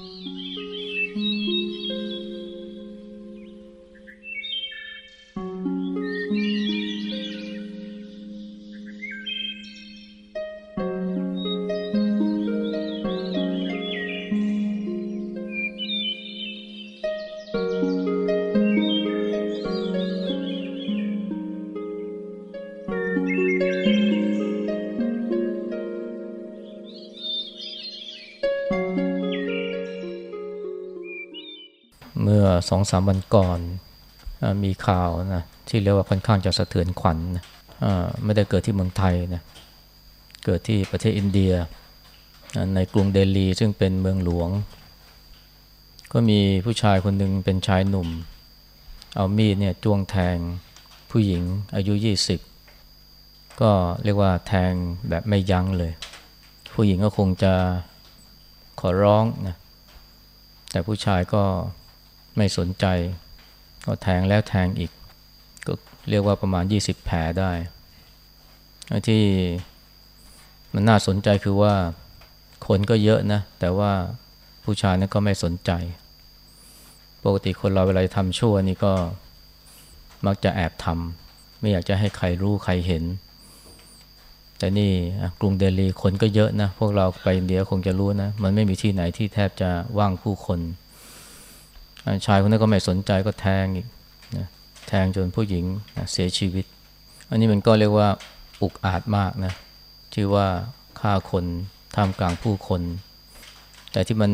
เสองสามวันก่อนอมีข่าวนะที่เรียกว่าค่อนข้างจะสะเทือนขวัญนะไม่ได้เกิดที่เมืองไทยนะเกิดที่ประเทศอินเดีย ในกรุงเดลีซึ่งเป็นเมืองหลวง ก็มีผู้ชายคนหนึ่งเป็นชายหนุ่ม เอามีดเนี่ยจ้วงแทงผู้หญิงอายุ 20 ก็เรียกว่าแทงแบบไม่ยั้งเลย ผู้หญิงก็คงจะขอร้องนะแต่ผู้ชายก็ ไม่สนใจ ก็แทงแล้วแทงอีก ก็เรียกว่าประมาณ 20 แผลได้ที่มันน่าสนใจคือว่าคนก็เยอะนะ แต่ว่าผู้ชายนั้นก็ไม่สนใจ ปกติคนเราเวลาทำชั่วนี่ก็มักจะแอบทำไม่อยากจะให้ใครรู้ใครเห็น แต่นี่กรุงเดลีคนก็เยอะนะ พวกเราไปอินเดียคงจะรู้นะ มันไม่มีที่ไหนที่แทบจะว่างผู้คน ชายคนนั้นก็ไม่สนใจก็แทงอีกนะแทงจนผู้หญิงนะเสียชีวิต อันนี้มันก็เรียกว่าอุกอาจมากนะที่ว่าฆ่าคนท่ามกลางผู้คน แต่ที่มัน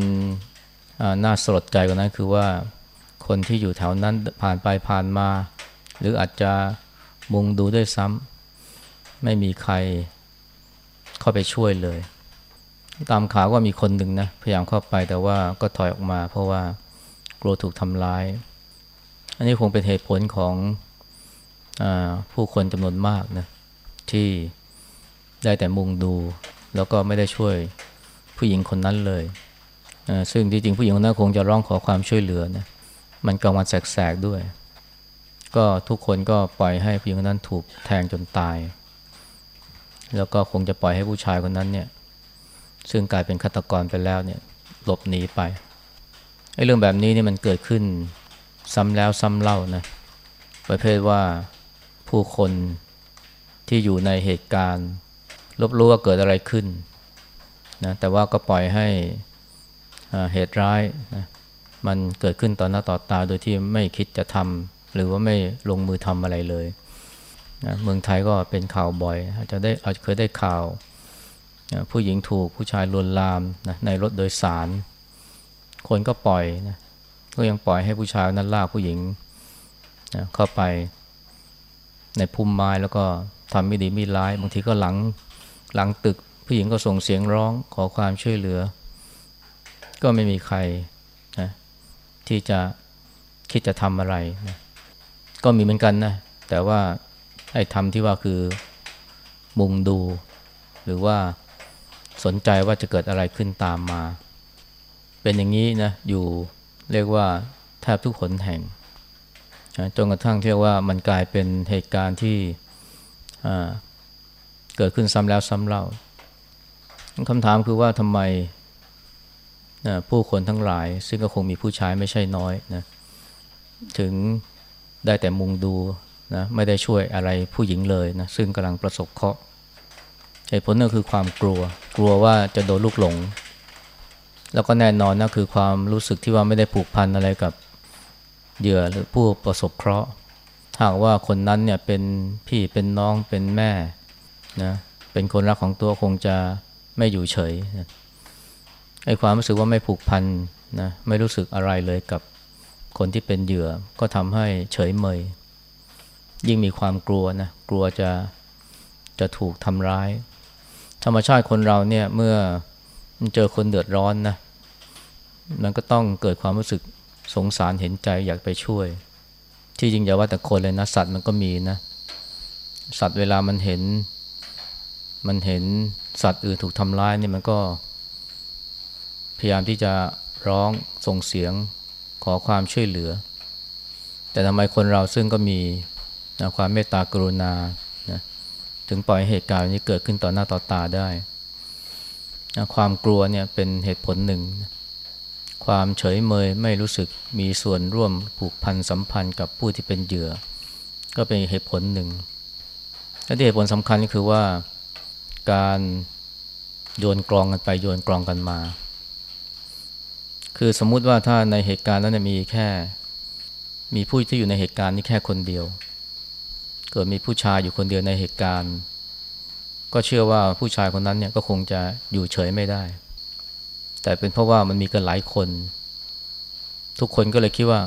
น่าสลดใจกว่านั้นคือว่าคนที่อยู่แถวนั้นผ่านไปผ่านมา หรืออาจจะมุงดูด้วยซ้ำไม่มีใครเข้าไปช่วยเลย ตามข่าวว่ามีคนหนึ่งนะพยายามเข้าไปแต่ว่าก็ถอยออกมาเพราะว่า กลัวถูกทำร้าย อันนี้คงเป็นเหตุผลของอผู้คนจำนวนมากนะที่ได้แต่มุงดู แล้วก็ไม่ได้ช่วยผู้หญิงคนนั้นเลยซึ่งที่จริงผู้หญิงคนนั้นคงจะร้องขอความช่วยเหลือนะมันกลางวันแสกๆด้วย ก็ทุกคนก็ปล่อยให้ผู้หญิงคนนั้นถูกแทงจนตาย แล้วก็คงจะปล่อยให้ผู้ชายคนนั้นเนี่ยซึ่งกลายเป็นฆาตกรไปแล้วเนี่ยหลบหนีไป ไอ้เรื่องแบบนี้นี่มันเกิดขึ้นซ้ำแล้วซ้ำเล่านะประเภทว่าผู้คนที่อยู่ในเหตุการณ์รบรู้ว่าเกิดอะไรขึ้นนะแต่ว่าก็ปล่อยให้เหตุร้ายนะมันเกิดขึ้นต่อหน้าต่อตาโดยที่ไม่คิดจะทำหรือว่าไม่ลงมือทำอะไรเลยนะเมืองไทยก็เป็นข่าวบ่อย อาจจะได้อาจเคยได้ข่าวนะผู้หญิงถูกผู้ชายลวนลามนะในรถโดยสาร คนก็ปล่อยนะก็ยังปล่อยให้ผู้ชายนั้นลากผู้หญิงนะเข้าไปในพุ่มไม้แล้วก็ทำไม่ดีไม่ร้าย บางทีก็หลังหลังตึก ผู้หญิงก็ส่งเสียงร้องขอความช่วยเหลือ ก็ไม่มีใครนะที่จะคิดจะทำอะไรนะก็มีเหมือนกันนะแต่ว่าไอ้ทำที่ว่าคือมุงดู หรือว่าสนใจว่าจะเกิดอะไรขึ้นตามมา เป็นอย่างนี้นะอยู่เรียกว่าแทบทุกคนแห่งจนกระทั่งเรียกว่ามันกลายเป็นเหตุการณ์ที่เกิดขึ้นซ้ำแล้วซ้ำเล่าคำถามคือว่าทำไมผู้คนทั้งหลาย ซึ่งก็คงมีผู้ชายไม่ใช่น้อยนะถึงได้แต่มุงดูนะไม่ได้ช่วยอะไรผู้หญิงเลยนะซึ่งกำลังประสบเคราะห์เหตุผลก็คือความกลัว กลัวว่าจะโดนลูกหลง แล้วก็แน่นอนนะคือความรู้สึกที่ว่าไม่ได้ผูกพันอะไรกับเหยื่อหรือผู้ประสบเคราะห์หากว่าคนนั้นเนี่ยเป็นพี่เป็นน้องเป็นแม่นะเป็นคนรักของตัวคงจะไม่อยู่เฉยนะไอ้ความรู้สึกว่าไม่ผูกพันนะไม่รู้สึกอะไรเลยกับคนที่เป็นเหยื่อก็ทำให้เฉยเมย ยิ่งมีความกลัวนะกลัวจะจะถูกทำร้าย ธรรมชาติคนเราเนี่ยเมื่อเจอคนเดือดร้อนนะ มันก็ต้องเกิดความรู้สึกสงสารเห็นใจอยากไปช่วย ที่จริงอย่าว่าแต่คนเลยนะ สัตว์มันก็มีนะ สัตว์เวลามันเห็น มันเห็นสัตว์อื่นถูกทำร้ายนี่มันก็ พยายามที่จะร้องส่งเสียงขอความช่วยเหลือ แต่ทำไมคนเราซึ่งก็มีนะความเมตตากรุณานะถึงปล่อยเหตุการณ์นี้เกิดขึ้นต่อหน้าต่อตาได้นะความกลัวเนี่ยเป็นเหตุผลหนึ่งนะ ความเฉยเมยไม่รู้สึกมีส่วนร่วมผูกพันสัมพันธ์กับผู้ที่เป็นเหยื่อ ก็เป็นเหตุผลหนึ่งและเหตุผลสำคัญก็คือว่าการโยนกลองกันไปโยนกลองกันมา คือสมมุติว่าถ้าในเหตุการณ์นั้นมีแค่ มีผู้ที่อยู่ในเหตุการณ์นี้แค่คนเดียว เกิดมีผู้ชายอยู่คนเดียวในเหตุการณ์ ก็เชื่อว่าผู้ชายคนนั้นเนี่ยก็คงจะอยู่เฉยไม่ได้ แต่เป็นเพราะว่ามันมีกันหลายคน ทุกคนก็เลยคิดว่า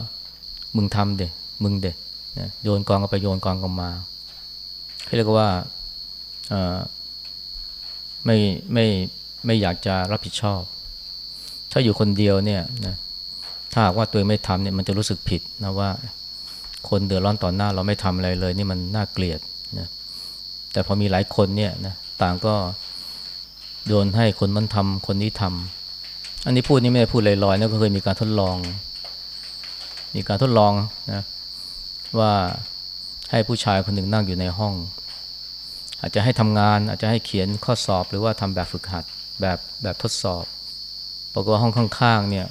มึงทำเด็มึงเด็โยนกองกันไปโยนกองกันมาเขาเรียกว่าไม่ไม่ไม่อยากจะรับผิดชอบ ถ้าอยู่คนเดียวเนี่ยนะถ้าหากว่าตัวเองไม่ทำเนี่ยมันจะรู้สึกผิดนะว่า คนเดือดร้อนต่อหน้าเราไม่ทำอะไรเลย นี่มันน่าเกลียดนะแต่พอมีหลายคนเนี่ยนะต่างก็โยนให้คนนั้นทำคนนี้ทำ อันนี้พูดนี่ไม่ได้พูดลอยๆนะก็เคยมีการทดลอง มีการทดลองนะว่าให้ผู้ชายคนหนึ่งนั่งอยู่ในห้อง อาจจะให้ทำงาน อาจจะให้เขียนข้อสอบหรือว่าทำแบบฝึกหัดแบบแบบทดสอบปรากฏว่าห้องข้างๆเนี่ย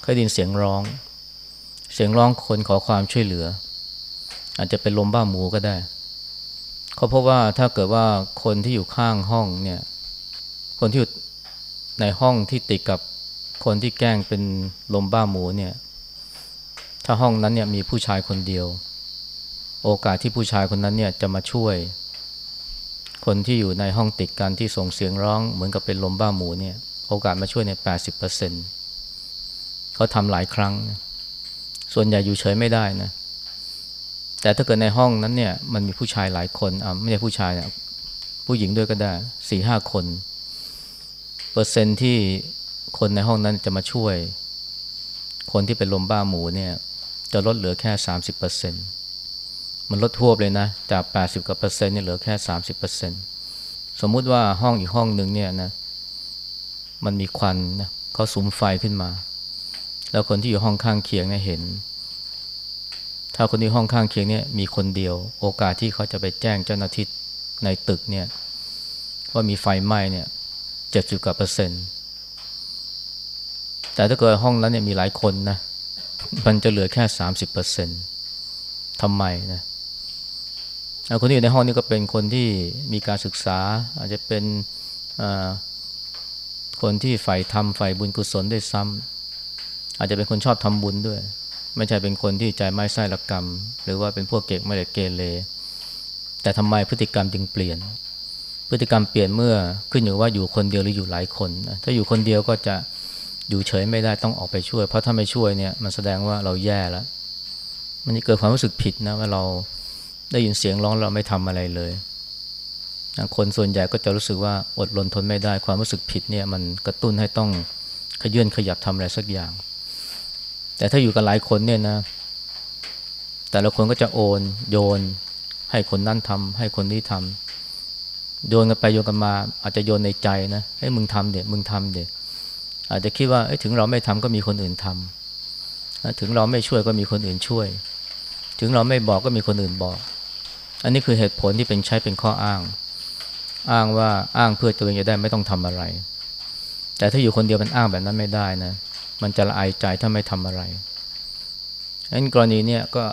เคยได้ยินเสียงร้อง เสียงร้องคนขอความช่วยเหลือ อาจจะเป็นลมบ้าหมูก็ได้เขาพบว่าถ้าเกิดว่าคนที่อยู่ข้างห้องเนี่ยคนที่อยู่ ในห้องที่ติดกับคนที่แกล้งเป็นลมบ้าหมูเนี่ย ถ้าห้องนั้นเนี่ยมีผู้ชายคนเดียว โอกาสที่ผู้ชายคนนั้นเนี่ยจะมาช่วย คนที่อยู่ในห้องติดกันที่ส่งเสียงร้องเหมือนกับเป็นลมบ้าหมูเนี่ย โอกาสมาช่วยเนี่ยแปดสิบเปอร์เซ็นต์เขาทำหลายครั้ง ส่วนใหญ่อยู่เฉยไม่ได้นะ แต่ถ้าเกิดในห้องนั้นเนี่ยมันมีผู้ชายหลายคนอ่าไม่ใช่ผู้ชายนะผู้หญิงด้วยก็ได้สี่ห้าคน เปอร์เซ็นที่คนในห้องนั้นจะมาช่วย คนที่เป็นลมบ้าหมูเนี่ยจะลดเหลือแค่สามสิบเปอร์เซ็นมันลดทั่วเลยนะ จากแปดสิบกว่าเปอร์เซ็นต์เนี่ยเหลือแค่สามสิบเปอร์เซ็นสมมุติว่าห้องอีกห้องหนึ่งเนี่ยนะมันมีควันนะเขาสุมไฟขึ้นมา แล้วคนที่อยู่ห้องข้างเคียงเนี่ยเห็น ถ้าคนที่ห้องข้างเคียงเนี่ยมีคนเดียว โอกาสที่เขาจะไปแจ้งเจ้าหน้าที่ในตึกเนี่ยว่ามีไฟไหม้เนี่ย เจ็ดสิบกว่าเปอร์เซ็นต์แต่ถ้าเกิดห้องนั้นเนี่ยมีหลายคนนะมันจะเหลือแค่สามสิบเปอร์เซ็นต์ทำไมนะคนที่อยู่ในห้องนี้ก็เป็นคนที่มีการศึกษา อาจจะเป็นคนที่ใฝ่ทำใฝ่บุญกุศลได้ซ้ำอาจจะเป็นคนชอบทำบุญด้วย ไม่ใช่เป็นคนที่ใจไม่ไส้ละกรรม หรือว่าเป็นพวกเก็กไม่ได้เกเรแต่ทำไมพฤติกรรมจึงเปลี่ยน พฤติกรรมเปลี่ยนเมื่อขึ้นอยู่ว่าอยู่คนเดียวหรืออยู่หลายคนถ้าอยู่คนเดียวก็จะอยู่เฉยไม่ได้ต้องออกไปช่วย เพราะถ้าไม่ช่วยเนี่ยมันแสดงว่าเราแย่แล้วมันจะเกิดความรู้สึกผิดนะว่าเราได้ยินเสียงร้องเราไม่ทำอะไรเลยคนส่วนใหญ่ก็จะรู้สึกว่าอดรนทนไม่ได้ ความรู้สึกผิดเนี่ยมันกระตุ้นให้ต้องขยื่นขยับทำอะไรสักอย่าง แต่ถ้าอยู่กันหลายคนเนี่ยนะแต่ละคนก็จะโอนโยน ให้คนนั่นทำให้คนนี้ทำ โยนกันไปโยนกันมา อาจจะโยนในใจนะให้มึงทำเด็มึงทำเด็อาจจะคิดว่าถึงเราไม่ทำก็มีคนอื่นทำถึงเราไม่ช่วยก็มีคนอื่นช่วย ถึงเราไม่บอกก็มีคนอื่นบอก อันนี้คือเหตุผลที่เป็นใช้เป็นข้ออ้าง อ้างว่าอ้างเพื่อตัวเองจะได้ไม่ต้องทำอะไร แต่ถ้าอยู่คนเดียวมันอ้างแบบนั้นไม่ได้นะ มันจะละอายใจถ้าไม่ทำอะไรฉะนั้นกรณีเนี่ยก็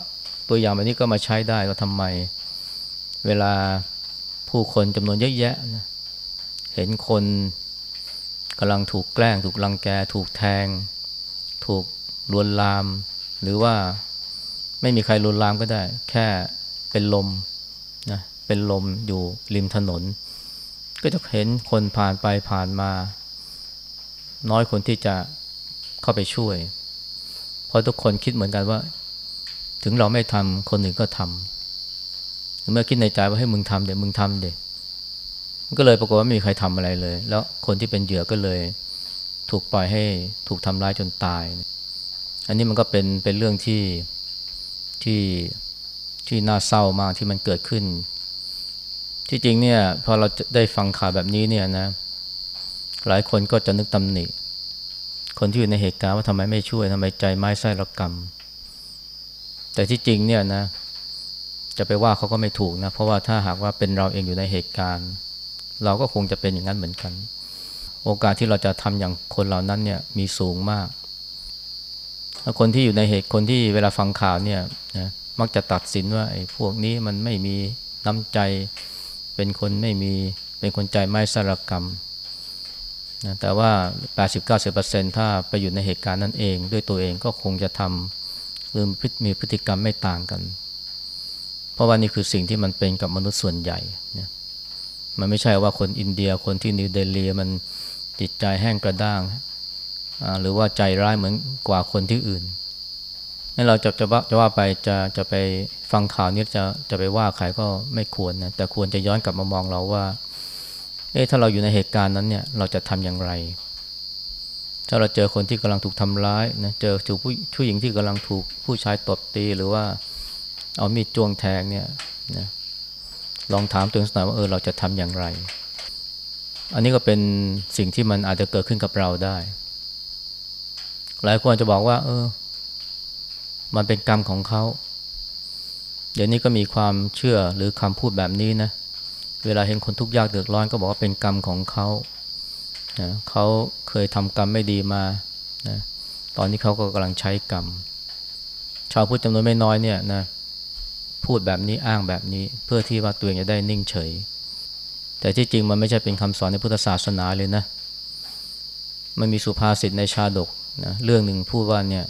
ตัวอย่างแบบนี้ก็มาใช้ได้ก็ทำไม เวลา ผู้คนจำนวนเยอะแยะนะเห็นคนกำลังถูกแกล้ง ถูกลังแก ถูกแทง ถูกลวนลาม หรือว่าไม่มีใครลวนลามก็ได้ แค่เป็นลมนะเป็นลมอยู่ริมถนน ก็จะเห็นคนผ่านไปผ่านมา น้อยคนที่จะเข้าไปช่วย เพราะทุกคนคิดเหมือนกันว่า ถึงเราไม่ทำคนอื่นก็ทำ เมื่อคิดในใจว่าให้มึงทำเดี๋ยวมึงทำเดี๋ยวก็เลยปรากฏว่าไม่มีใครทำอะไรเลย แล้วคนที่เป็นเหยื่อก็เลยถูกปล่อยให้ถูกทำร้ายจนตาย อันนี้มันก็เป็นเป็นเรื่องที่ที่ที่น่าเศร้ามากที่มันเกิดขึ้น ที่จริงเนี่ยพอเราได้ฟังข่าวแบบนี้เนี่ยนะ หลายคนก็จะนึกตำหนิ คนที่อยู่ในเหตุการณ์ว่าทำไมไม่ช่วยทำไมใจไม้ไส้ระกรรม แต่ที่จริงเนี่ยนะ จะไปว่าเขาก็ไม่ถูกนะ เพราะว่าถ้าหากว่าเป็นเราเองอยู่ในเหตุการณ์ เราก็คงจะเป็นอย่างนั้นเหมือนกัน โอกาสที่เราจะทำอย่างคนเหล่านั้นเนี่ยมีสูงมาก คนที่อยู่ในเหตุคนที่เวลาฟังข่าวเนี่ยนะมักจะตัดสินว่าไอ้พวกนี้มันไม่มีน้ำใจ เป็นคนไม่มีเป็นคนใจไม่สารกรรมนะแต่ว่า 80-90%ถ้าไปอยู่ในเหตุการณ์นั้นเอง ด้วยตัวเองก็คงจะทำหรือมีพฤติกรรมไม่ต่างกัน เพราะว่านี่คือสิ่งที่มันเป็นกับมนุษย์ส่วนใหญ่นะมันไม่ใช่ว่าคนอินเดียคนที่นิวเดลีมันจิตใจแห้งกระด้าง หรือว่าใจร้ายเหมือนกว่าคนที่อื่นนั่นเราจะจะว่าจะว่าไปจะจะไปฟังข่าวนี้จะจะไปว่าใครก็ไม่ควรนะแต่ควรจะย้อนกลับมามองเราว่า เอ๊ะถ้าเราอยู่ในเหตุการณ์นั้นเนี่ยเราจะทำอย่างไร ถ้าเราเจอคนที่กำลังถูกทำร้ายนะเจอถูกผู้ผู้หญิงที่กำลังถูกผู้ชายตบตีหรือว่า เอามีดจ้วงแทงเนี่ยนะลองถามตัวเองสักหน่อยว่าเออเราจะทำอย่างไร อันนี้ก็เป็นสิ่งที่มันอาจจะเกิดขึ้นกับเราได้ หลายคนจะบอกว่า เออ มันเป็นกรรมของเขาเดี๋ยวนี้ก็มีความเชื่อหรือคำพูดแบบนี้นะ เวลาเห็นคนทุกข์ยากเดือดร้อนก็บอกว่าเป็นกรรมของเขานะเขาเคยทำกรรมไม่ดีมานะตอนนี้เขาก็กำลังใช้กรรม ชาวพุทธจำนวนไม่น้อยเนี่ยนะ พูดแบบนี้อ้างแบบนี้ เพื่อที่ว่าตัวเองจะได้นิ่งเฉย แต่ที่จริงมันไม่ใช่เป็นคำสอนในพุทธศาสนาเลยนะ มันมีสุภาษิตในชาดกนะเรื่องหนึ่งพูดว่าเนี่ย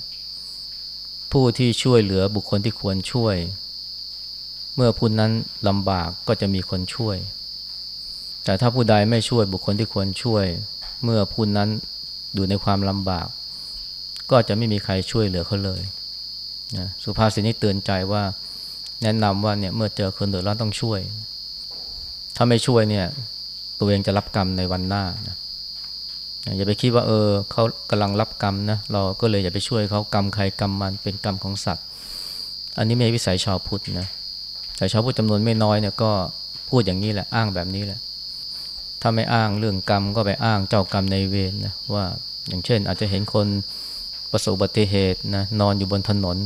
ผู้ที่ช่วยเหลือบุคคลที่ควรช่วย เมื่อผู้นั้นลำบากก็จะมีคนช่วย แต่ถ้าผู้ใดไม่ช่วยบุคคลที่ควรช่วย เมื่อผู้นั้นอยู่ในความลำบาก ก็จะไม่มีใครช่วยเหลือเขาเลยนะสุภาษิตนี้เตือนใจว่า แนะนำว่าเนี่ยเมื่อเจอคนเดือดร้อนต้องช่วย ถ้าไม่ช่วยเนี่ยตัวเองจะรับกรรมในวันหน้านะอย่าไปคิดว่าเออเขากำลังรับกรรมนะเราก็เลยอย่าไปช่วยเขากรรมใครกรรมมันเป็นกรรมของสัตว์ อันนี้ไม่ใช่วิสัยชาวพุทธนะแต่ชาวพุทธจำนวนไม่น้อยเนี่ยก็พูดอย่างนี้แหละอ้างแบบนี้แหละ ถ้าไม่อ้างเรื่องกรรมก็ไปอ้างเจ้ากรรมในเวรนะว่าอย่างเช่นอาจจะเห็นคนประสบอุบัติเหตุนะนอนอยู่บนถนน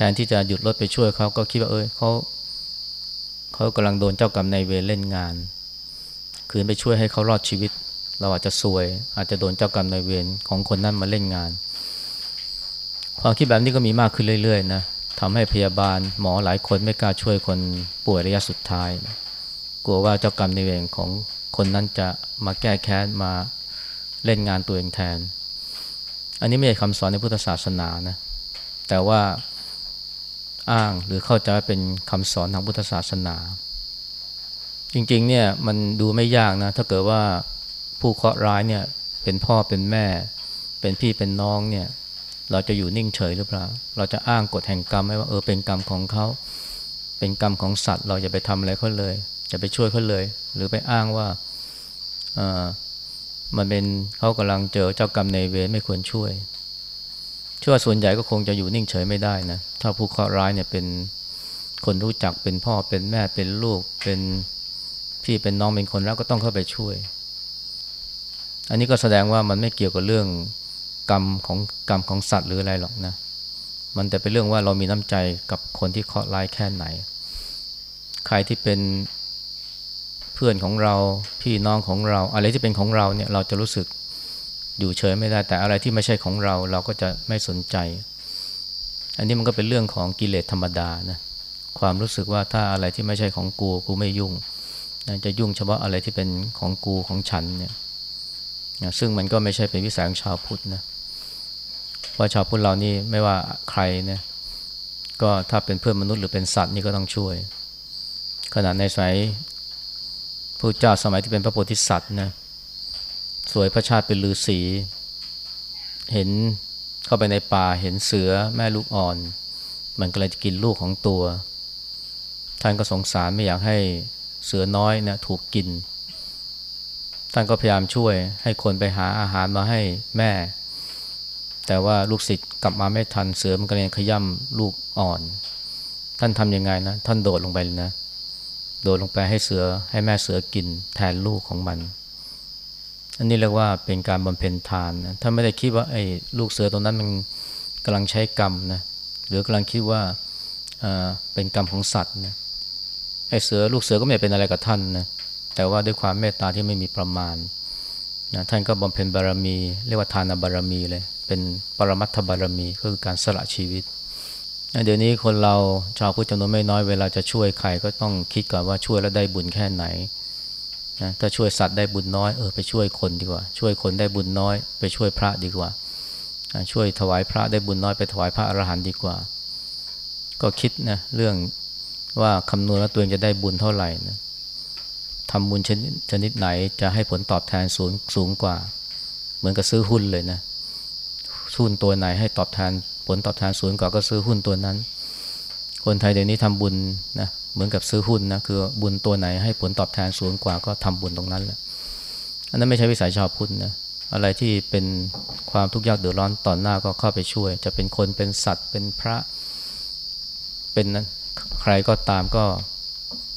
ทนที่จะหยุดรถไปช่วยเขาก็คิดว่าเอ้ยเขาเขากำลังโดนเจ้ากรรมนายเวรเล่นงาน คืนไปช่วยให้เขารอดชีวิต เราอาจจะซวย อาจจะโดนเจ้ากรรมนายเวรของคนนั้นมาเล่นงาน ความคิดแบบนี้ก็มีมากขึ้นเรื่อยๆนะทำให้พยาบาลหมอหลายคนไม่กล้าช่วยคนป่วยระยะสุดท้าย กลัวว่าเจ้ากรรมนายเวรของคนนั้นจะมาแก้แค้นมาเล่นงานตัวเองแทน อันนี้ไม่ใช่คำสอนในพุทธศาสนานะแต่ว่า อ้างหรือเข้าใจว่าเป็นคำสอนทางพุทธศาสนา จริงๆเนี่ยมันดูไม่ยากนะถ้าเกิดว่าผู้เคราะห์ร้ายเนี่ยเป็นพ่อเป็นแม่ เป็นพี่เป็นน้องเนี่ยเราจะอยู่นิ่งเฉยหรือเปล่า เราจะอ้างกฎแห่งกรรมไหมว่าเออเป็นกรรมของเขา เป็นกรรมของสัตว์ เราอย่าไปทำอะไรเขาเลยจะไปช่วยเขาเลย หรือไปอ้างว่าเออมันเป็นเขากำลังเจอเจ้ากรรมในเวรไม่ควรช่วย เชื่อว่าส่วนใหญ่ก็คงจะอยู่นิ่งเฉยไม่ได้นะ ถ้าผู้เคราะห์ร้ายเนี่ยเป็นคนรู้จักเป็นพ่อเป็นแม่เป็นลูกเป็นพี่เป็นน้องเป็นคนแล้วก็ต้องเข้าไปช่วย อันนี้ก็แสดงว่ามันไม่เกี่ยวกับเรื่องกรรมของกรรมของสัตว์หรืออะไรหรอกนะ มันแต่เป็นเรื่องว่าเรามีน้ำใจกับคนที่เคราะห์ร้ายแค่ไหน ใครที่เป็นเพื่อนของเราพี่น้องของเรา อะไรที่เป็นของเราเนี่ยเราจะรู้สึก อยู่เฉยไม่ได้แต่อะไรที่ไม่ใช่ของเราเราก็จะไม่สนใจ อันนี้มันก็เป็นเรื่องของกิเลสธรรมดานะความรู้สึกว่าถ้าอะไรที่ไม่ใช่ของกูกูไม่ยุ่งจะยุ่งเฉพาะอะไรที่เป็นของกูของฉันเนี่ยซึ่งมันก็ไม่ใช่เป็นวิสัยของชาวพุทธนะเพราะชาวพุทธเรานี่ไม่ว่าใครเนี่ยก็ถ้าเป็นเพื่อนมนุษย์หรือเป็นสัตว์นี่ก็ต้องช่วย ขนาดในสมัยพระเจ้าสมัยที่เป็นพระโพธิสัตว์นะ สวยพระชาติเป็นฤาษีเห็นเข้าไปในป่าเห็นเสือแม่ลูกอ่อน มันก็เลยจะกินลูกของตัว ท่านก็สงสารไม่อยากให้เสือน้อยนะถูกกิน ท่านก็พยายามช่วยให้คนไปหาอาหารมาให้แม่ แต่ว่าลูกศิษย์กลับมาไม่ทันเสือมันก็เลยขย่ำลูกอ่อน ท่านทำยังไงนะ ท่านโดดลงไปเลยนะ โดดลงไปให้เสือให้แม่เสือกินแทนลูกของมัน อันนี้เรียกว่าเป็นการบำเพ็ญทานนะถ้าไม่ได้คิดว่าไอ้ลูกเสือตรงนั้นมันกำลังใช้กรรมนะหรือกำลังคิดว่าเป็นกรรมของสัตว์นะไอ้เสือลูกเสือก็ไม่เป็นอะไรกับท่านนะแต่ว่าด้วยความเมตตาที่ไม่มีประมาณนะท่านก็บำเพ็ญบารมี เรียกว่าทานบารมีเลย เป็นปรมัตถบารมีก็คือการสละชีวิตเดี๋ยวนี้คนเราชาวพุทธจำนวนไม่น้อยเวลาจะช่วยใครก็ต้องคิดก่อนว่าช่วยแล้วได้บุญแค่ไหน นะถ้าช่วยสัตว์ได้บุญน้อยเออไปช่วยคนดีกว่า ช่วยคนได้บุญน้อย ไปช่วยพระดีกว่าช่วยถวายพระได้บุญน้อยไปถวายพระอรหันต์ดีกว่า ก็คิดนะเรื่องว่าคำนวณว่าตัวเองจะได้บุญเท่าไหร่นะทำบุญชนิดชนิดไหนจะให้ผลตอบแทนสูงสูงกว่า เหมือนกับซื้อหุ้นเลยนะหุ้นตัวไหนให้ตอบแทนผลตอบแทนสูงกว่าก็ซื้อหุ้นตัวนั้น คนไทยเดี๋ยวนี้ทำบุญนะ เหมือนกับซื้อหุ้นนะคือบุญตัวไหนให้ผลตอบแทนสูงกว่าก็ทำบุญตรงนั้นแหละอันนั้นไม่ใช่วิสัยชาวพุทธนะอะไรที่เป็นความทุกข์ยากเดือดร้อนต่อหน้าก็เข้าไปช่วย จะเป็นคนเป็นสัตว์เป็นพระ เป็นนั้นใครก็ตามก็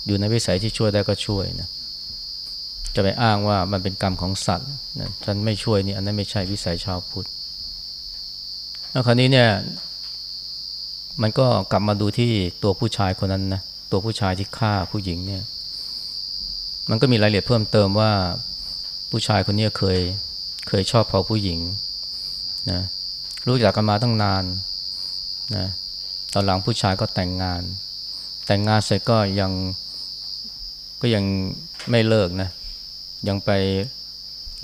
อยู่ในวิสัยที่ช่วยได้ก็ช่วยนะจะไปอ้างว่ามันเป็นกรรมของสัตว์นะฉันไม่ช่วยนี่อันนั้นไม่ใช่วิสัยชาวพุทธแล้วคราวนี้เนี่ยมันก็กลับมาดูที่ตัวผู้ชายคนนั้นนะ ตัวผู้ชายที่ฆ่าผู้หญิงเนี่ยมันก็มีรายละเอียดเพิ่มเติมว่าผู้ชายคนนี้เคยเคยชอบพอผู้หญิงนะรู้จักกันมาตั้งนานนะตอนหลังผู้ชายก็แต่งงาน แต่งงานเสร็จก็ยังก็ยังไม่เลิกนะยังไป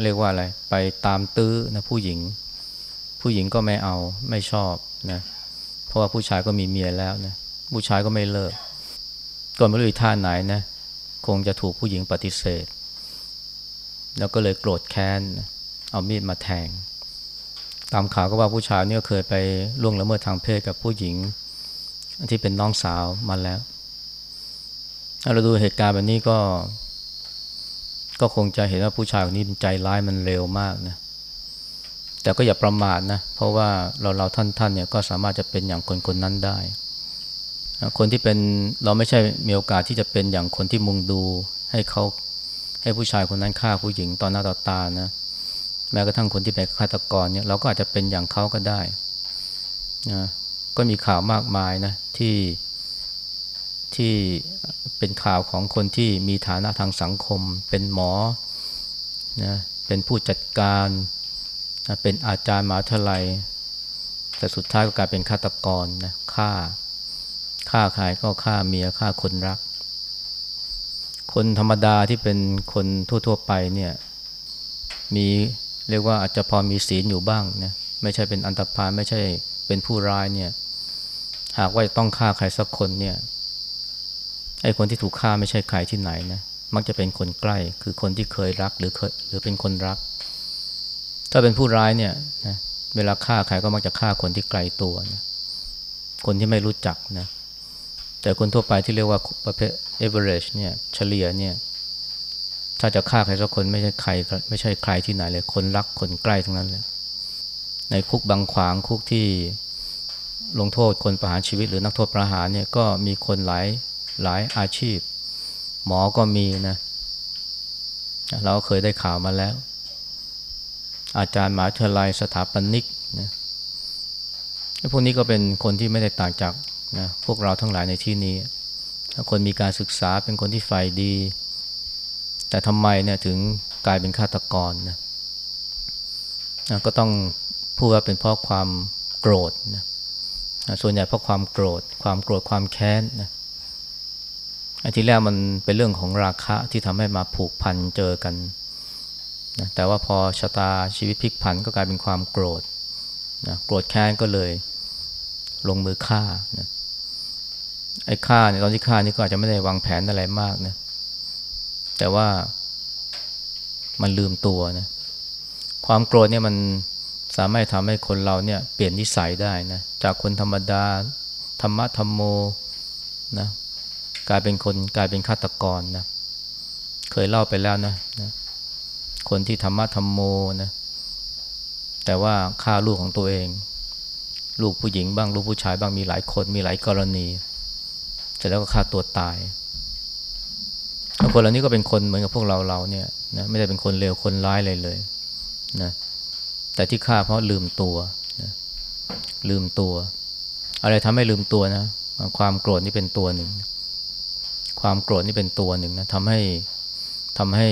เรียกว่าอะไร ไปตามตื้อนะผู้หญิง ผู้หญิงก็ไม่เอาไม่ชอบนะเพราะว่าผู้ชายก็มีเมียแล้วนะผู้ชายก็ไม่เลิก ก็ไม่รู้ท่าไหนนะ คงจะถูกผู้หญิงปฏิเสธ แล้วก็เลยโกรธแค้น เอามีดมาแทง ตามข่าวก็ว่าผู้ชายเนี่ยเคยไปล่วงละเมิดทางเพศกับผู้หญิง ที่เป็นน้องสาวมาแล้วเราดูเหตุการณ์แบบนี้ก็ ก็คงจะเห็นว่าผู้ชายคนนี้ใจร้ายมันเร็วมากนะแต่ก็อย่าประมาทนะ เพราะว่าเราเราท่านท่านเนี่ยก็สามารถจะเป็นอย่างคนคนนั้นได้ คนที่เป็นเราไม่ใช่มีโอกาสที่จะเป็นอย่างคนที่มุงดูให้เขาให้ผู้ชายคนนั้นฆ่าผู้หญิงตอนหน้าต่อตานะแม้กระทั่งคนที่เป็นฆาตกรเนี่ยเราก็อาจจะเป็นอย่างเขาก็ได้นะก็มีข่าวมากมายนะที่ที่เป็นข่าวของคนที่มีฐานะทางสังคม เป็นหมอนะเป็นผู้จัดการนะเป็นอาจารย์มหาวิทยาลัย แต่สุดท้ายก็กลายเป็นฆาตกรนะฆ่า ฆ่าใครก็ฆ่าเมียฆ่าคนรัก คนธรรมดาที่เป็นคนทั่ว ๆ ไปเนี่ยมีเรียกว่าอาจจะพอมีศีลอยู่บ้างนะไม่ใช่เป็นอันตรพาไม่ใช่เป็นผู้ร้ายเนี่ยหากว่าต้องฆ่าใครสักคนเนี่ยไอ้คนที่ถูกฆ่าไม่ใช่ใครที่ไหนนะมักจะเป็นคนใกล้คือคนที่เคยรักหรือเคยหรือเป็นคนรัก ถ้าเป็นผู้ร้ายเนี่ยนะเวลาฆ่าใครก็มักจะฆ่าคนที่ไกลตัวนะคนที่ไม่รู้จักนะ แต่คนทั่วไปที่เรียกว่าประเภท average เนี่ยเฉลี่ยเนี่ยถ้าจะฆ่าใครสักคนไม่ใช่ใครไม่ใช่ใครที่ไหนเลยคนรักคนใกล้ทั้งนั้นเลยในคุกบางขวางคุกที่ลงโทษคนประหารชีวิตหรือนักโทษประหารเนี่ยก็มีคนหลายหลายอาชีพ หมอก็มีนะ เราเคยได้ข่าวมาแล้ว อาจารย์หมหาวิทยาลัยสถาปนิกนะพวกนี้ก็เป็นคนที่ไม่ได้ต่างจาก นะพวกเราทั้งหลายในที่นี้ คนมีการศึกษาเป็นคนที่ใฝ่ดี แต่ทำไมเนี่ยถึงกลายเป็นฆาตกรนะนะก็ต้องพูดว่าเป็นเพราะความโกรธนะส่วนใหญ่เพราะความโกรธ ความโกรธความแค้นนะอันที่แรกมันเป็นเรื่องของราคะที่ทำให้มาผูกพันเจอกันนะแต่ว่าพอชะตาชีวิตพลิกผันก็กลายเป็นความโกรธนะโกรธแค้นก็เลยลงมือฆ่านะ ไอ้ฆ่าเนี่ยตอนที่ฆ่านี่ก็อาจจะไม่ได้วางแผนอะไรมากนะ แต่ว่ามันลืมตัวนะ ความโกรธเนี่ยมันสามารถทำให้คนเราเนี่ยเปลี่ยนนิสัยได้นะ จากคนธรรมดา ธรรมะธรรมโมนะกลายเป็นคนกลายเป็นฆาตกรนะ เคยเล่าไปแล้วนะนะคนที่ธรรมะธรรมโมนะ แต่ว่าฆ่าลูกของตัวเอง ลูกผู้หญิงบ้างลูกผู้ชายบ้างมีหลายคนมีหลายกรณีเสร็จแล้วก็ฆ่าตัวตายคนเหล่านี้ก็เป็นคนเหมือนกับพวกเราเราเนี่ยนะไม่ได้เป็นคนเลวคนร้ายเลยเลยนะแต่ที่ฆ่าเพราะลืมตัวนะลืมตัว อะไรทำให้ลืมตัวนะความโกรธนี่เป็นตัวหนึ่ง ความโกรธนี่เป็นตัวหนึ่งนะทำให้ทำให้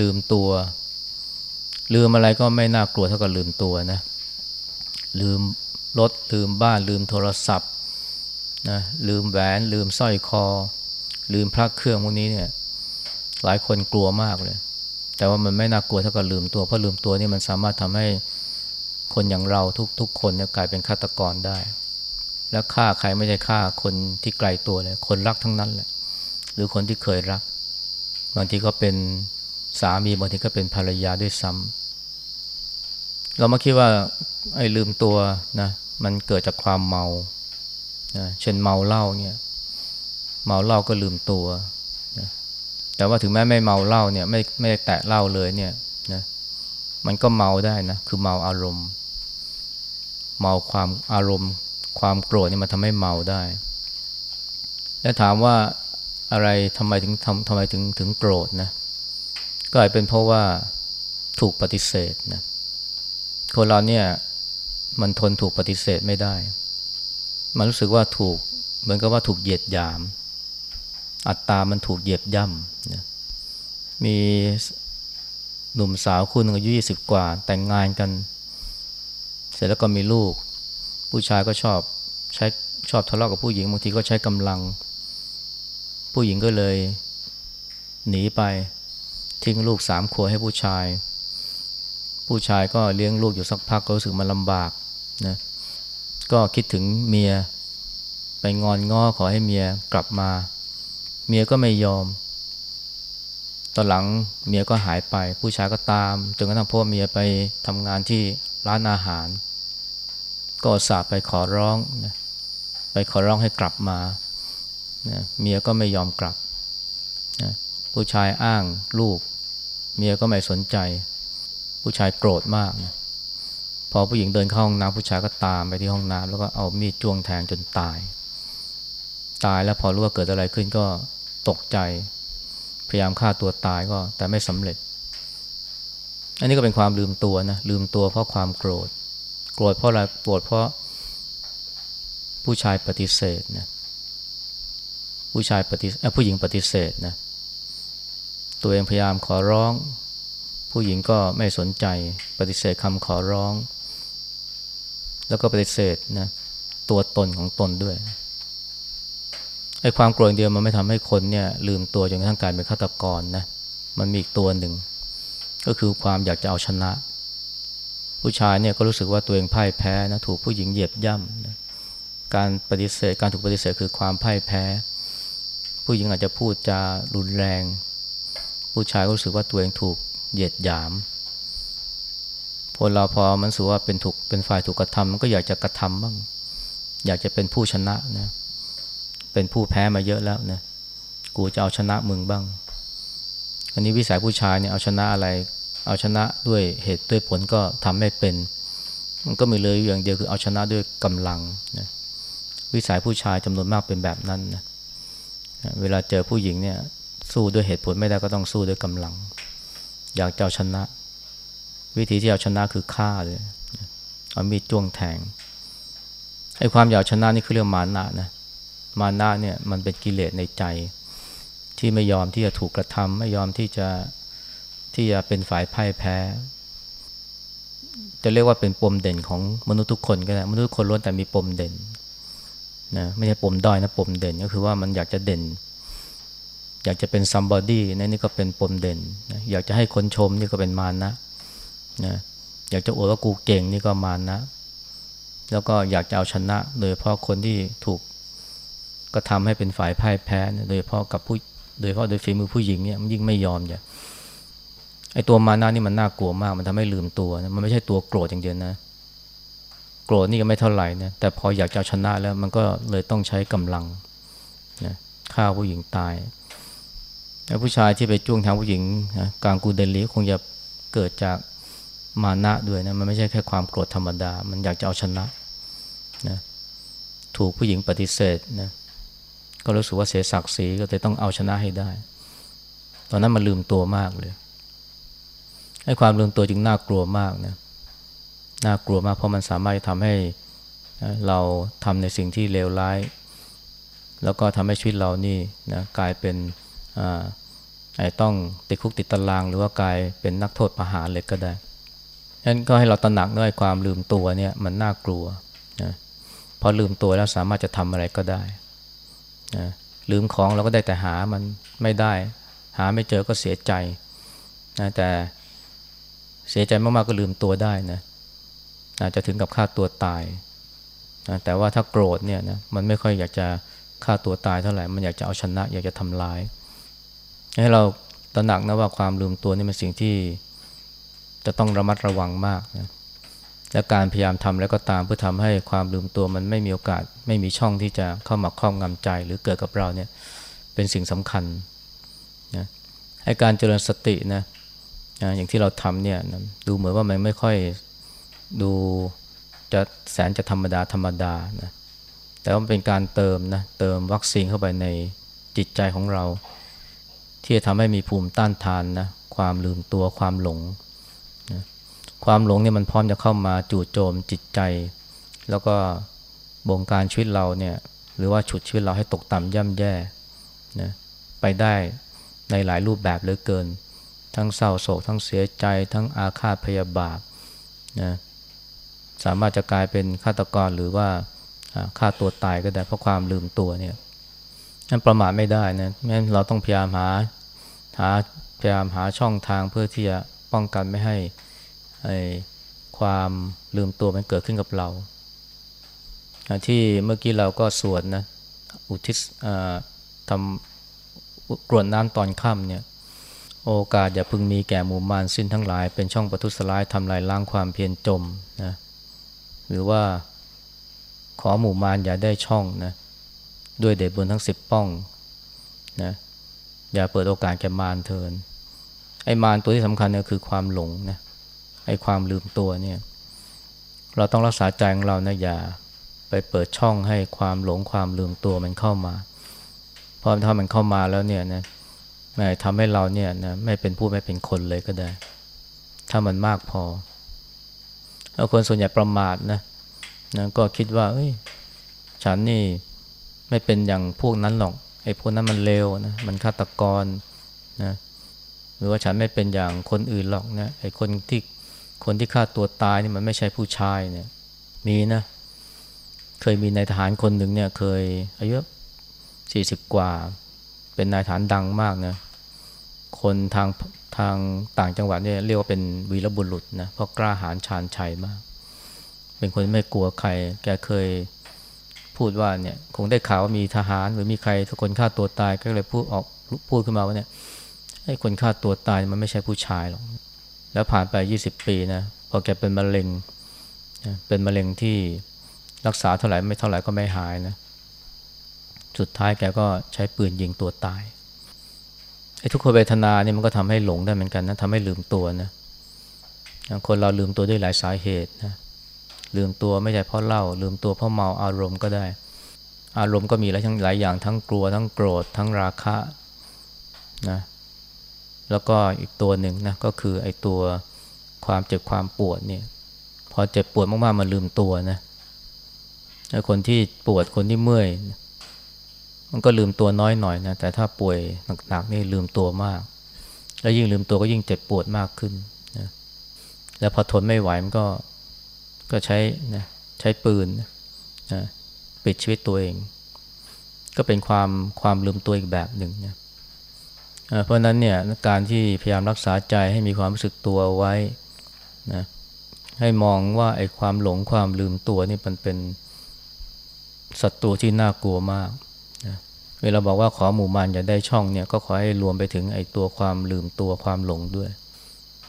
ลืมตัว ลืมอะไรก็ไม่น่ากลัวเท่ากับลืมตัวนะ ลืม รถ ลืมบ้าน ลืมโทรศัพท์นะลืมแหวน ลืมสร้อยคอ ลืมพระเครื่องพวกนี้เนี่ยหลายคนกลัวมากเลย แต่ว่ามันไม่น่ากลัวเท่ากับลืมตัว เพราะลืมตัวนี่มันสามารถทำให้คนอย่างเราทุกๆคนเนี่ยกลายเป็นฆาตกรได้ แล้วฆ่าใครไม่ใช่ฆ่าคนที่ไกลตัวเลย คนรักทั้งนั้นแหละ หรือคนที่เคยรัก บางทีก็เป็นสามีบางทีก็เป็นภรรยาด้วยซ้ำเรามาคิดว่าไอ้ลืมตัวนะ มันเกิดจากความเมานะเช่นเมาเหล้าเนี่ยเมาเหล้าก็ลืมตัวนะแต่ว่าถึงแม้ไม่เมาเหล้าเนี่ยไม่ไม่ได้แตะเหล้าเลยเนี่ยนะมันก็เมาได้นะคือเมาอารมณ์ เมาความอารมณ์ ความโกรธเนี่ยมันทำให้เมาได้ แล้วถามว่าอะไรทำไมถึงทำทำไมถึงถึงโกรธนะก็อาจเป็นเพราะว่าถูกปฏิเสธนะคนเราเนี่ย มันทนถูกปฏิเสธไม่ได้ มันรู้สึกว่าถูกเหมือนกับว่าถูกเหยียดหยาม อัตตามันถูกเหยียบย่ำนะมีหนุ่มสาวคู่หนึ่งอายุยี่สิบกว่า แต่งงานกัน เสร็จแล้วก็มีลูก ผู้ชายก็ชอบใช้ชอบทะเลาะกับผู้หญิงบางทีก็ใช้กำลัง ผู้หญิงก็เลย หนีไปทิ้งลูกสามขวบให้ผู้ชาย ผู้ชายก็เลี้ยงลูกอยู่สักพักก็รู้สึกมันลำบากนะก็คิดถึงเมีย ไปงอนง้อขอให้เมียกลับมา เมียก็ไม่ยอม ตอนหลังเมียก็หายไป ผู้ชายก็ตามจนกระทั่งพ่อเมียไปทำงานที่ร้านอาหาร ก็สาบไปขอร้องนะไปขอร้องให้กลับมานะเมียก็ไม่ยอมกลับนะผู้ชายอ้างลูก เมียก็ไม่สนใจ ผู้ชายโกรธมากนะพอผู้หญิงเดินเข้าห้องน้ำผู้ชายก็ตามไปที่ห้องน้ำแล้วก็เอามีดจ้วงแทงจนตาย ตายแล้วพอรู้ว่าเกิดอะไรขึ้นก็ตกใจ พยายามฆ่าตัวตายก็แต่ไม่สำเร็จ อันนี้ก็เป็นความลืมตัวนะลืมตัวเพราะความโกรธ โกรธเพราะอะไรโกรธเพราะผู้ชายปฏิเสธนะผู้ชายปฏิผู้หญิงปฏิเสธนะตัวเองพยายามขอร้อง ผู้หญิงก็ไม่สนใจปฏิเสธคำขอร้อง แล้วก็ปฏิเสธนะตัวตนของตนด้วยไอ้ความโกรธเดียวมันไม่ทำให้คนเนี่ยลืมตัวจนกระทั่งกลายเป็นฆาตกรนะมันมีอีกตัวหนึ่ง ก็คือความอยากจะเอาชนะ ผู้ชายเนี่ยก็รู้สึกว่าตัวเองพ่ายแพ้นะถูกผู้หญิงเหยียบย่ำนะการปฏิเสธการถูกปฏิเสธคือความพ่ายแพ้ ผู้หญิงอาจจะพูดจารุนแรง ผู้ชายก็รู้สึกว่าตัวเองถูก เหยียดหยามพอเราพอมันสูว่าเป็นถูกเป็นฝ่ายถูกกระทำมันก็อยากจะกระทำบ้าง อยากจะเป็นผู้ชนะนะเป็นผู้แพ้มาเยอะแล้วนะกูจะเอาชนะมึงบ้าง อันนี้วิสัยผู้ชายเนี่ยเอาชนะอะไร เอาชนะด้วยเหตุด้วยผลก็ทำไม่เป็น มันก็มีเลยอย่างเดียวคือเอาชนะด้วยกำลังนะวิสัยผู้ชายจำนวนมากเป็นแบบนั้นนะเวลาเจอผู้หญิงเนี่ยสู้ด้วยเหตุผลไม่ได้ก็ต้องสู้ด้วยกำลัง อยากจะเอาชนะ วิธีที่เอาชนะคือฆ่าเลยเอามีดจ้วงแทงไอ้ความอยากชนะนี่คือเรื่องมานะนะมานะเนี่ยมันเป็นกิเลสในใจ ที่ไม่ยอมที่จะถูกกระทำไม่ยอมที่จะที่จะเป็นฝ่ายพ่ายแพ้ จะเรียกว่าเป็นปมเด่นของมนุษย์ทุกคนก็ได้มนุษย์ทุกคนล้วนแต่มีปมเด่นนะไม่ใช่ปมด้อยนะปมเด่นก็คือว่ามันอยากจะเด่น อยากจะเป็น somebody นะนี่ก็เป็นปมเด่นนะอยากจะให้คนชมนี่ก็เป็นมานะนะอยากจะอวดว่ากูเก่งนี่ก็มานะ แล้วก็อยากจะเอาชนะ โดยเพราะคนที่ถูกก็ทำให้เป็นฝ่ายพ่ายแพ้โดยเฉพาะกับผู้โดยเฉพาะโดยฝีมือผู้หญิงเนี่ยมันยิ่งไม่ยอมอย่าไอตัวมานะนี่มันน่ากลัวมาก มันทำให้ลืมตัวนะมันไม่ใช่ตัวโกรธอย่างเดียวนะ โกรธนี่ก็ไม่เท่าไหร่นะแต่พออยากจะชนะแล้วมันก็เลยต้องใช้กำลังนะฆ่าผู้หญิงตาย ผู้ชายที่ไปจ้วงทางผู้หญิงนะกลางกูเดลีคงจะเกิดจากมานะด้วยนะมันไม่ใช่แค่ความโกรธธรรมดา มันอยากจะเอาชนะนะถูกผู้หญิงปฏิเสธนะก็รู้สึกว่าเสียศักดิ์ศรีก็เลยต้องเอาชนะให้ได้ ตอนนั้นมันลืมตัวมากเลยให้ความลืมตัวจึงน่ากลัวมากนะน่ากลัวมากเพราะมันสามารถทำให้เราทำในสิ่งที่เลวร้าย แล้วก็ทำให้ชีวิตเรานี่นะกลายเป็น ไอ้ต้องติดคุกติดตาราง หรือว่ากลายเป็นนักโทษประหารเลยก็ได้นั้นก็ให้เราตระหนักด้วยความลืมตัวเนี่ยมันน่ากลัวนะพอลืมตัวแล้วสามารถจะทำอะไรก็ได้นะลืมของเราก็ได้แต่หามันไม่ได้ หาไม่เจอก็เสียใจนะแต่เสียใจมากๆก็ลืมตัวได้นะอาจจะถึงกับฆ่าตัวตายนะแต่ว่าถ้าโกรธเนี่ยนะมันไม่ค่อยอยากจะฆ่าตัวตายเท่าไหร่ มันอยากจะเอาชนะ อยากจะทำร้าย ให้เราตระหนักนะว่าความลืมตัวนี่เป็นสิ่งที่จะต้องระมัดระวังมากนะและการพยายามทำแล้วก็ตามเพื่อทำให้ความลืมตัวมันไม่มีโอกาส ไม่มีช่องที่จะเข้ามาครอบงำใจ หรือเกิดกับเราเนี่ยเป็นสิ่งสำคัญนะให้การเจริญสตินะนะอย่างที่เราทำเนี่ยนะดูเหมือนว่ามันไม่ค่อยดูจะแสนจะธรรมดาธรรมดานะแต่ว่าเป็นการเติมนะเติมวัคซีนเข้าไปในจิตใจของเรา ที่จะทำให้มีภูมิต้านทานนะความลืมตัวความหลงนะความหลงเนี่ยมันพร้อมจะเข้ามาจู่โจมจิตใจ แล้วก็บงการชีวิตเราเนี่ยหรือว่าฉุดชีวิตเราให้ตกต่ำย่ำแย่นะไปได้ในหลายรูปแบบเหลือเกิน ทั้งเศร้าโศก ทั้งเสียใจ ทั้งอาฆาตพยาบาทนะสามารถจะกลายเป็นฆาตกรหรือว่าฆ่าตัวตายก็ได้เพราะความลืมตัวเนี่ยนั่นประมาทไม่ได้นะงั้นเราต้องพยายามหา หาพยายามหาช่องทางเพื่อที่จะป้องกันไม่ให้ความลืมตัวมันเกิดขึ้นกับเรา ที่เมื่อกี้เราก็สวดนะอุทิศทำกรวดน้ำตอนค่ำเนี่ยโอกาสอย่าพึงมีแก่หมู่มารสิ้นทั้งหลาย เป็นช่องประทุษร้ายทำลายล้างความเพียรจมนะหรือว่าขอหมู่มารอย่าได้ช่องนะด้วยเดชบุญทั้งสิบป้องนะ อย่าเปิดโอกาสแก่มารเทิน ไอ้มารตัวที่สำคัญเนี่ยคือความหลงนะไอ้ความลืมตัวเนี่ยเราต้องรักษาใจของเรานะอย่าไปเปิดช่องให้ความหลงความลืมตัวมันเข้ามา เพราะถ้ามันเข้ามาแล้วเนี่ยนะม่ทำให้เราเนี่ยนะไม่เป็นผู้ไม่เป็นคนเลยก็ได้ ถ้ามันมากพอแล้วคนส่วนใหญ่ประมาทนะนะก็คิดว่า เอ้ย ฉันนี่ไม่เป็นอย่างพวกนั้นหรอก ไอ้พวกนั้นมันเลวนะมันฆาตกรนะหรือว่าฉันไม่เป็นอย่างคนอื่นหรอกนะไอ้คนที่คนที่ฆ่าตัวตายนี่มันไม่ใช่ผู้ชายเนี่ย มีนะ เคยมีนายทหารคนหนึ่งเนี่ย เคยอายุสี่สิบกว่า เป็นนายทหารดังมากนะ คนทางทางต่างจังหวัดเนี่ยเรียกว่าเป็นวีรบุรุษนะเพราะกล้าหาญชาญชัยมาก เป็นคนไม่กลัวใคร แกเคย พูดว่าเนี่ยคงได้ข่าวว่ามีทหาร หรือมีใครทุกคนฆ่าตัวตายก็เลยพูดออกพูดขึ้นมาว่าเนี่ยไอ้คนฆ่าตัวตายมันไม่ใช่ผู้ชายหรอกแล้วผ่านไปยี่สิบปีนะพอแกเป็นมะเร็งเป็นมะเร็งที่รักษาเท่าไหร่ไม่เท่าไหร่ก็ไม่หายนะสุดท้ายแกก็ใช้ปืนยิงตัวตายไอ้ทุกขเวทนาเนี่ยมันก็ทำให้หลงได้เหมือนกันนะทำให้ลืมตัวนะคนเราลืมตัวด้วยหลายสาเหตุนะ ลืมตัวไม่ใช่เพราะเล่าลืมตัวเพราะเมาอารมณ์ก็ได้ อารมณ์ก็มีหลายทั้งหลายอย่างทั้งกลัวทั้งโกรธทั้งราคะนะแล้วก็อีกตัวหนึ่งนะก็คือไอ้ตัวความเจ็บความปวดเนี่ยพอเจ็บปวดมากๆมันลืมตัวนะไอ้คนที่ปวดคนที่เมื่อย มันก็ลืมตัวน้อยหน่อยนะแต่ถ้าป่วยหนักๆนี่ลืมตัวมาก แล้วยิ่งลืมตัวก็ยิ่งเจ็บปวดมากขึ้นนะแล้วพอทนไม่ไหวมันก็ ก็ใช้นะใช้ปืนนะปิดชีวิตตัวเอง ก็เป็นความความลืมตัวอีกแบบหนึ่งนะเพราะนั้นเนี่ยการที่พยายามรักษาใจให้มีความรู้สึกตัวไว้นะให้มองว่าไอ้ความหลงความลืมตัวนี่มันเป็นศัตรูที่น่ากลัวมากเวลาบอกว่าขอหมู่มานอย่าได้ช่องเนี่ยก็ขอให้รวมไปถึงไอ้ตัวความลืมตัวความหลงด้วย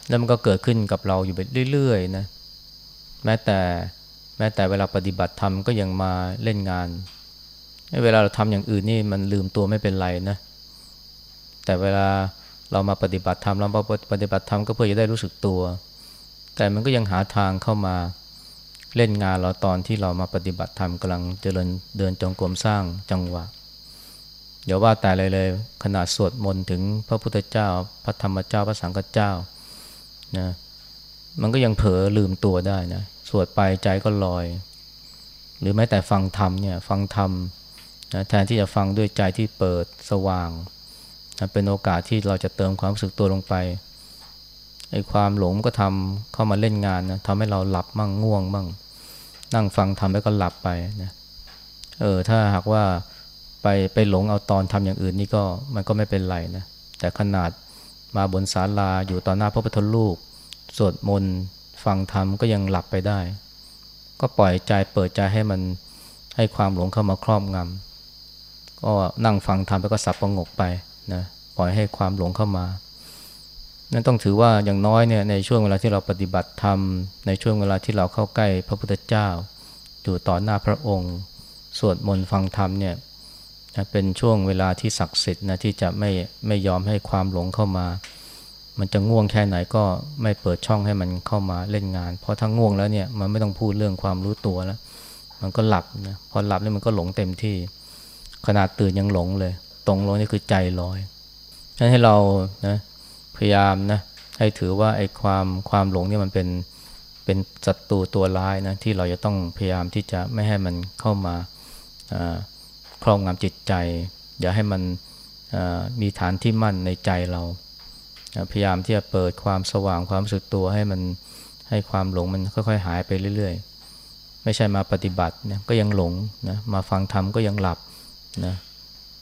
แล้วมันก็เกิดขึ้นกับเราอยู่ไปเรื่อยๆนะ แม้แต่แม้แต่เวลาปฏิบัติธรรมก็ยังมาเล่นงาน เวลาเราทำอย่างอื่นนี่มันลืมตัวไม่เป็นไรนะ แต่เวลาเรามาปฏิบัติธรรมเราปฏิบัติธรรมก็เพื่อจะได้รู้สึกตัว แต่มันก็ยังหาทางเข้ามาเล่นงานเราตอนที่เรามาปฏิบัติธรรมกำลังเจริญเดินจงกรมสร้างจังหวะอย่าว่าแต่เลยเลยขนาดสวดมนต์ถึงพระพุทธเจ้า พระธรรมเจ้าพระสังฆเจ้านะ มันก็ยังเผลอลืมตัวได้นะสวดไปใจก็ลอย หรือแม้แต่ฟังธรรมเนี่ยฟังธรรมนะแทนที่จะฟังด้วยใจที่เปิดสว่างนะเป็นโอกาสที่เราจะเติมความรู้สึกตัวลงไปไอ้ความหลงก็ทำเข้ามาเล่นงานนะทำให้เราหลับมั่งง่วงมั่งนั่งฟังทำแล้วก็หลับไปนะเออถ้าหากว่าไปไปหลงเอาตอนทำอย่างอื่นนี่ก็มันก็ไม่เป็นไรนะแต่ขนาดมาบนศาลาอยู่ต่อหน้าพระพุทธรูป สวดมนต์ฟังธรรมก็ยังหลับไปได้ ก็ปล่อยใจเปิดใจให้มันให้ความหลงเข้ามาครอบงำก็นั่งฟังธรรมแล้วก็สับประงกไปนะปล่อยให้ความหลงเข้ามา นั่นต้องถือว่าอย่างน้อยเนี่ยในช่วงเวลาที่เราปฏิบัติธรรม ในช่วงเวลาที่เราเข้าใกล้พระพุทธเจ้า อยู่ต่อหน้าพระองค์ สวดมนต์ฟังธรรมเนี่ยเป็นช่วงเวลาที่ศักดิ์สิทธิ์นะที่จะไม่ไม่ยอมให้ความหลงเข้ามา มันจะง่วงแค่ไหนก็ไม่เปิดช่องให้มันเข้ามาเล่นงาน เพราะถ้าง่วงแล้วเนี่ยมันไม่ต้องพูดเรื่องความรู้ตัวแล้ว มันก็หลับนะพอหลับแล้วมันก็หลงเต็มที่ ขนาดตื่นยังหลงเลย ตรงลงนี่คือใจลอยฉะนั้นให้เรานะพยายามนะให้ถือว่าไอ้ความความหลงนี่มันเป็นเป็นศัตรูตัวร้ายนะที่เราจะต้องพยายามที่จะไม่ให้มันเข้ามาครอบงำจิตใจ อย่าให้มันมีฐานที่มั่นในใจเรา พยายามที่จะเปิดความสว่างความรู้สึกตัวให้มันให้ความหลงมันค่อยๆหายไปเรื่อย ๆ ไม่ใช่มาปฏิบัตินะก็ยังหลงนะมาฟังธรรมก็ยังหลับนะ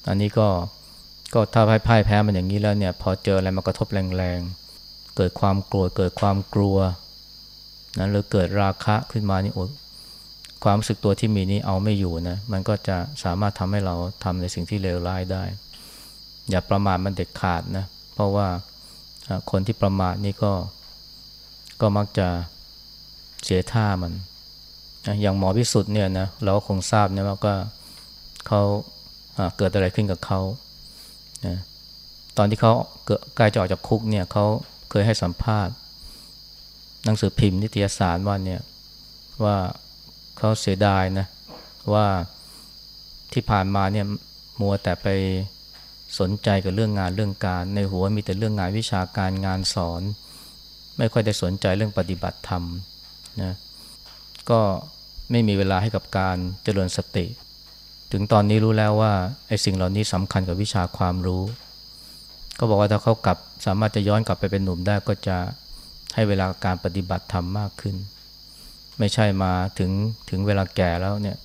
อันนี้ก็ก็ถ้าพ่ายพ่แพ้มันอย่างนี้แล้วเนี่ยพอเจออะไรมากระทบแรงๆ เกิดความโกรธเกิดความกลัวนะหรือเกิดราคะขึ้นมานี่โอ้ความรู้สึกตัวที่มีนี้เอาไม่อยู่นะมันก็จะสามารถทำให้เราทำในสิ่งที่เลวร้ายได้ อย่าประมาทมันเด็ดขาดนะเพราะว่า คนที่ประมาทนี่ก็ก็มักจะเสียท่ามัน อย่างหมอพิสุทธิ์เนี่ยนะเราก็คงทราบนะว่าก็เขาเกิดอะไรขึ้นกับเขาตอนที่เขาเกิดใกล้จะออกจากคุกเนี่ยเขาเคยให้สัมภาษณ์ หนังสือพิมพ์นิตยสารว่าเนี่ยว่าเขาเสียดายนะว่าที่ผ่านมาเนี่ยมัวแต่ไป สนใจกับเรื่องงานเรื่องการ ในหัวมีแต่เรื่องงานวิชาการงานสอน ไม่ค่อยได้สนใจเรื่องปฏิบัติธรรมนะก็ไม่มีเวลาให้กับการเจริญสติ ถึงตอนนี้รู้แล้วว่าไอ้สิ่งเหล่านี้สำคัญกับวิชาความรู้ ก็บอกว่าถ้าเขากลับสามารถจะย้อนกลับไปเป็นหนุ่มได้ก็จะให้เวลาการปฏิบัติธรรมมากขึ้น ไม่ใช่มาถึงถึงเวลาแก่แล้วเนี่ย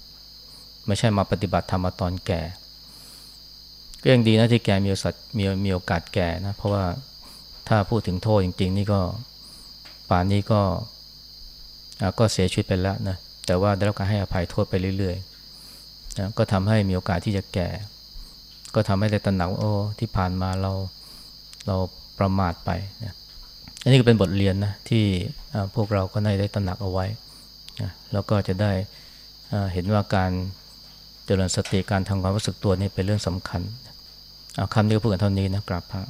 ไม่ใช่มาปฏิบัติธรรมตอนแก่ ก็ยังดีนะที่แกมีโอกาสมีมีโอกาสแก่นะ เพราะว่าถ้าพูดถึงโทษจริง ๆ นี่ก็ป่านนี้ก็ก็เสียชีวิตไปแล้วนะแต่ว่าได้รับการให้อภัยโทษไปเรื่อยๆนะก็ทำให้มีโอกาสที่จะแก่ ก็ทำให้ได้ตระหนักโอ้ที่ผ่านมาเราเราประมาทไปนะอันนี้ก็เป็นบทเรียนนะที่พวกเราก็ได้ตระหนักเอาไว้แล้วก็จะได้เห็นว่าการเจริญสติการทำความรู้สึกตัวนี่เป็นเรื่องสำคัญ เอาคำนี้ก็พูดกันเท่านี้นะกราบพระ